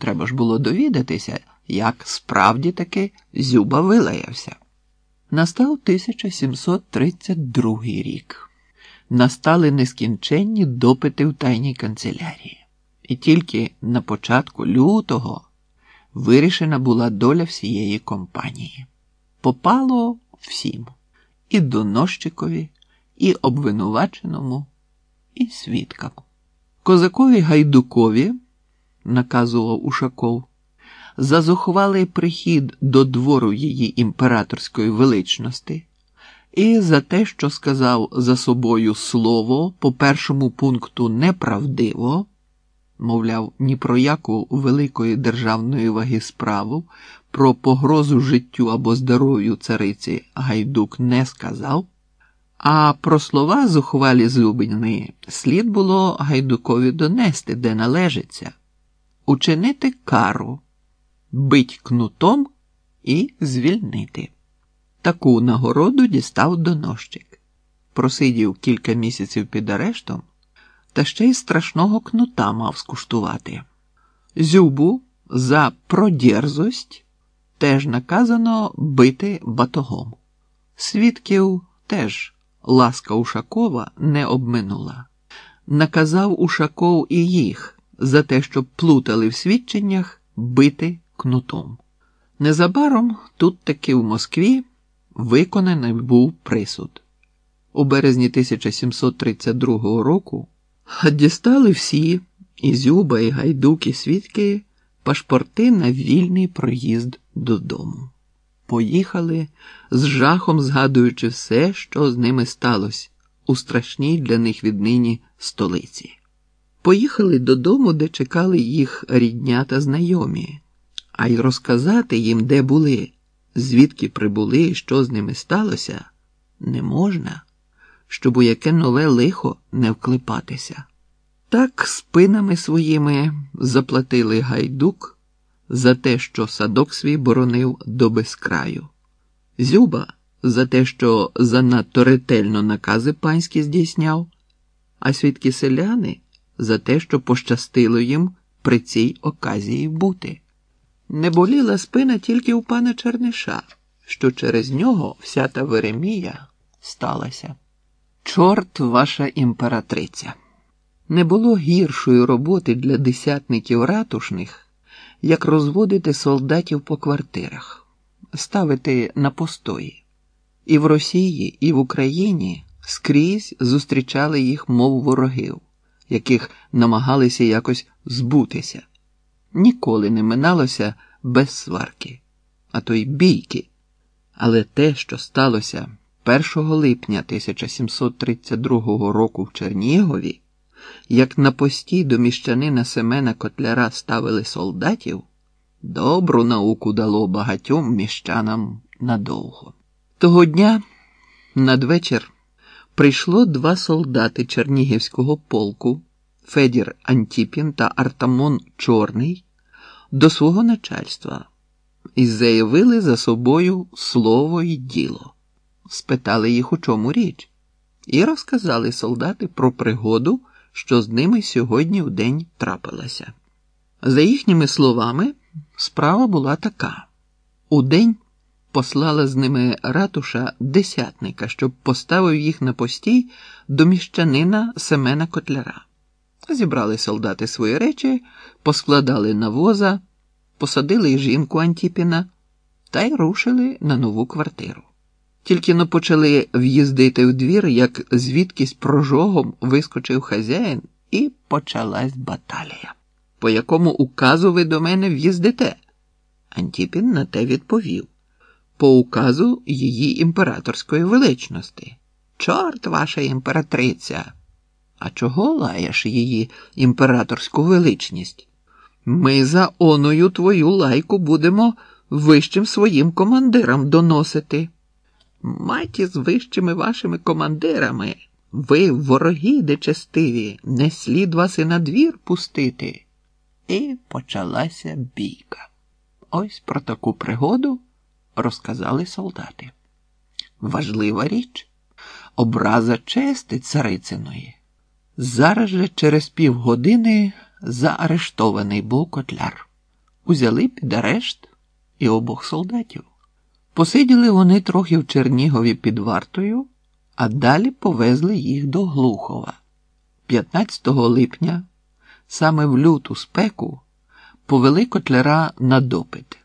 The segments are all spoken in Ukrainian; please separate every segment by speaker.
Speaker 1: Треба ж було довідатися, як справді таки Зюба вилаявся. Настав 1732 рік. Настали нескінченні допити в тайній канцелярії, і тільки на початку лютого вирішена була доля всієї компанії. Попало всім і донощикові, і обвинуваченому, і свідкам. Козакові Гайдукові, наказував Ушаков, за зухвалий прихід до двору її імператорської величності. І за те, що сказав за собою слово по першому пункту неправдиво, мовляв, ні про яку великої державної ваги справу, про погрозу життю або здоров'ю цариці Гайдук не сказав. А про слова зухвалі зубини слід було Гайдукові донести, де належиться, учинити кару, бить кнутом і звільнити. Таку нагороду дістав донощик, просидів кілька місяців під арештом, та ще й страшного кнута мав скуштувати. Зюбу за продєрзость теж наказано бити батогом. Свідків теж ласка Ушакова не обминула. Наказав Ушаков і їх за те, щоб плутали в свідченнях бити кнутом. Незабаром тут таки в Москві виконаний був присуд. У березні 1732 року дістали всі і Зюба, і Гайдук, і свідки пашпорти на вільний проїзд додому. Поїхали, з жахом згадуючи все, що з ними сталося у страшній для них віднині столиці. Поїхали додому, де чекали їх рідня та знайомі, а й розказати їм, де були, звідки прибули що з ними сталося, не можна, щоб у яке нове лихо не вклипатися. Так спинами своїми заплатили гайдук за те, що садок свій боронив до безкраю, Зюба за те, що занадто ретельно накази панські здійсняв, а свідки селяни за те, що пощастило їм при цій оказії бути. Не боліла спина тільки у пана Черниша, що через нього вся та Веремія сталася. Чорт ваша імператриця! Не було гіршої роботи для десятників ратушних, як розводити солдатів по квартирах, ставити на постої. І в Росії, і в Україні скрізь зустрічали їх, мов ворогів, яких намагалися якось збутися. Ніколи не миналося без сварки, а то й бійки. Але те, що сталося 1 липня 1732 року в Чернігові, як на постій до міщанина Семена Котляра ставили солдатів, добру науку дало багатьом міщанам надовго. Того дня надвечір прийшло два солдати Чернігівського полку Федір Антіпін та Артамон Чорний до свого начальства і заявили за собою слово і діло, спитали їх, у чому річ, і розказали солдати про пригоду, що з ними сьогодні в день трапилася. За їхніми словами, справа була така: удень послала з ними ратуша десятника, щоб поставив їх на постій до міщанина Семена Котляра. Зібрали солдати свої речі, поскладали на воза, посадили жінку Антіпіна та й рушили на нову квартиру. Тільки но почали в'їздити в двір, як звідкись прожогом вискочив хазяїн, і почалась баталія. По якому указу ви до мене в'їздите? Антіпін на те відповів по указу її імператорської величності. Чорт ваша імператриця! А чого лаєш її імператорську величність? Ми за оною твою лайку будемо вищим своїм командирам доносити. Маті з вищими вашими командирами, ви, вороги дечестиві, не слід вас і на двір пустити. І почалася бійка. Ось про таку пригоду розказали солдати. Важлива річ образа чести царициної. Зараз же через півгодини заарештований був котляр. узяли під арешт і обох солдатів. Посиділи вони трохи в Чернігові під вартою, а далі повезли їх до Глухова. 15 липня, саме в люту спеку, повели котляра на допит.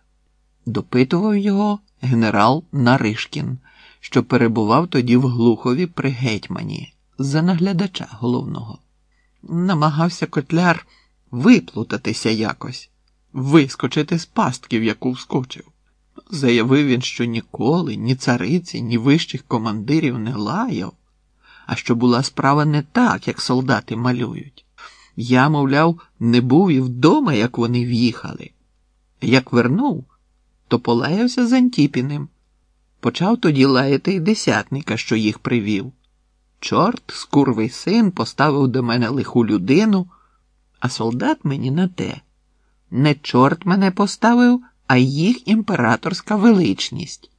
Speaker 1: Допитував його генерал Наришкін, що перебував тоді в Глухові при гетьмані за наглядача головного. Намагався котляр виплутатися якось, вискочити з пастки, в яку вскочив. Заявив він, що ніколи ні цариці, ні вищих командирів не лаяв, а що була справа не так, як солдати малюють. Я, мовляв, не був і вдома, як вони в'їхали. Як вернув, то полаявся з Антіпіним. Почав тоді лаяти й десятника, що їх привів. Чорт, скурвий син, поставив до мене лиху людину, а солдат мені на те. Не чорт мене поставив, а їх імператорська величність.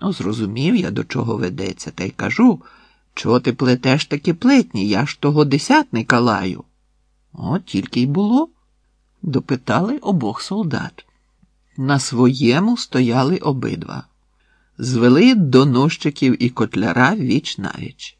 Speaker 1: Ну, зрозумів я, до чого ведеться, та й кажу, чого ти плетеш такі плетні, я ж того десятника лаю. От тільки й було. Допитали обох солдат. На своєму стояли обидва. Звели до нощиків і котляра віч навіч.